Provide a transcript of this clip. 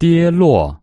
跌落